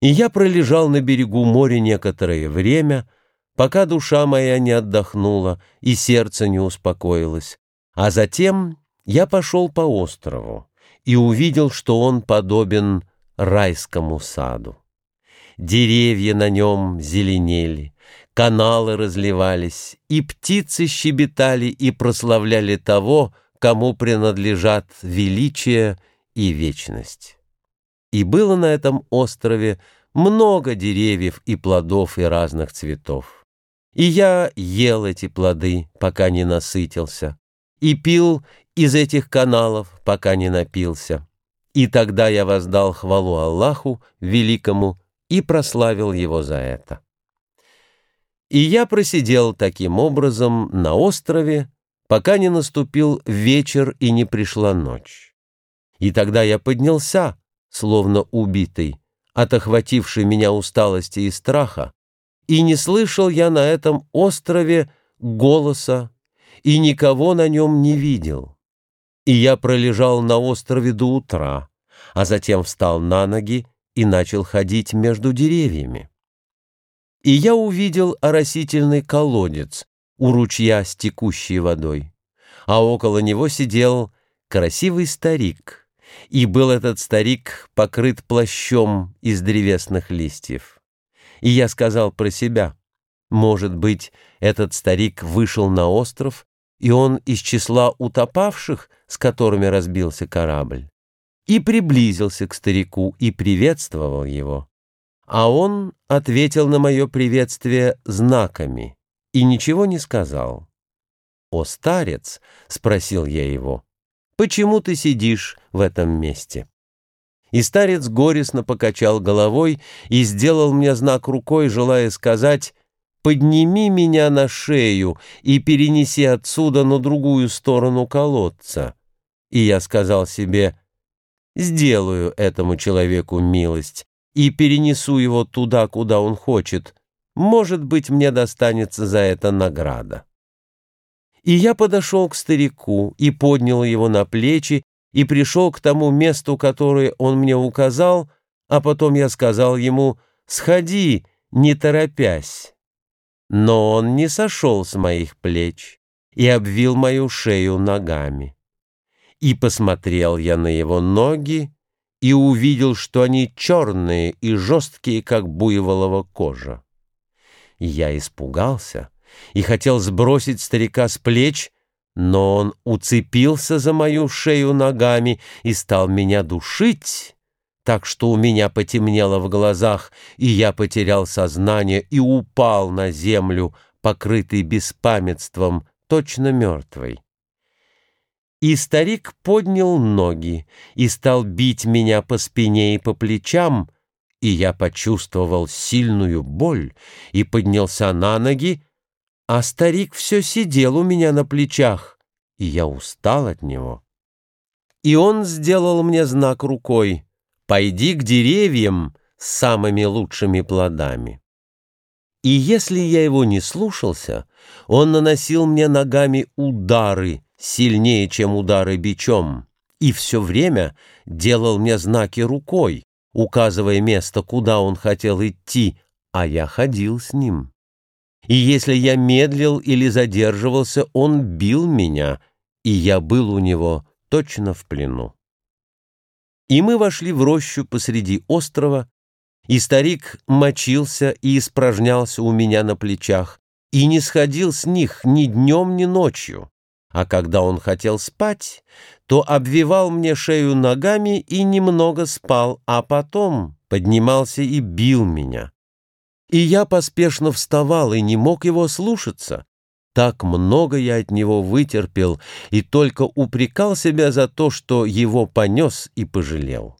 И я пролежал на берегу моря некоторое время, пока душа моя не отдохнула и сердце не успокоилось, а затем я пошел по острову и увидел, что он подобен райскому саду. Деревья на нем зеленели, каналы разливались, и птицы щебетали и прославляли того, кому принадлежат величие и вечность. И было на этом острове много деревьев и плодов и разных цветов. И я ел эти плоды, пока не насытился, и пил из этих каналов, пока не напился. И тогда я воздал хвалу Аллаху Великому и прославил Его за это. И я просидел таким образом на острове, пока не наступил вечер и не пришла ночь. И тогда я поднялся, словно убитый, от охватившей меня усталости и страха, и не слышал я на этом острове голоса, и никого на нем не видел. И я пролежал на острове до утра, а затем встал на ноги и начал ходить между деревьями. И я увидел оросительный колодец у ручья с текущей водой, а около него сидел красивый старик, и был этот старик покрыт плащом из древесных листьев. И я сказал про себя, может быть, этот старик вышел на остров, и он из числа утопавших, с которыми разбился корабль, и приблизился к старику и приветствовал его. А он ответил на мое приветствие знаками и ничего не сказал. «О, старец!» — спросил я его почему ты сидишь в этом месте?» И старец горестно покачал головой и сделал мне знак рукой, желая сказать «Подними меня на шею и перенеси отсюда на другую сторону колодца». И я сказал себе «Сделаю этому человеку милость и перенесу его туда, куда он хочет. Может быть, мне достанется за это награда». И я подошел к старику и поднял его на плечи и пришел к тому месту, которое он мне указал, а потом я сказал ему «Сходи, не торопясь». Но он не сошел с моих плеч и обвил мою шею ногами. И посмотрел я на его ноги и увидел, что они черные и жесткие, как буйволова кожа. Я испугался — и хотел сбросить старика с плеч, но он уцепился за мою шею ногами и стал меня душить, так что у меня потемнело в глазах, и я потерял сознание и упал на землю, покрытый беспамятством, точно мертвый. И старик поднял ноги и стал бить меня по спине и по плечам, и я почувствовал сильную боль и поднялся на ноги, а старик все сидел у меня на плечах, и я устал от него. И он сделал мне знак рукой «Пойди к деревьям с самыми лучшими плодами». И если я его не слушался, он наносил мне ногами удары, сильнее, чем удары бичом, и все время делал мне знаки рукой, указывая место, куда он хотел идти, а я ходил с ним и если я медлил или задерживался, он бил меня, и я был у него точно в плену. И мы вошли в рощу посреди острова, и старик мочился и испражнялся у меня на плечах, и не сходил с них ни днем, ни ночью. А когда он хотел спать, то обвивал мне шею ногами и немного спал, а потом поднимался и бил меня. И я поспешно вставал и не мог его слушаться. Так много я от него вытерпел и только упрекал себя за то, что его понес и пожалел.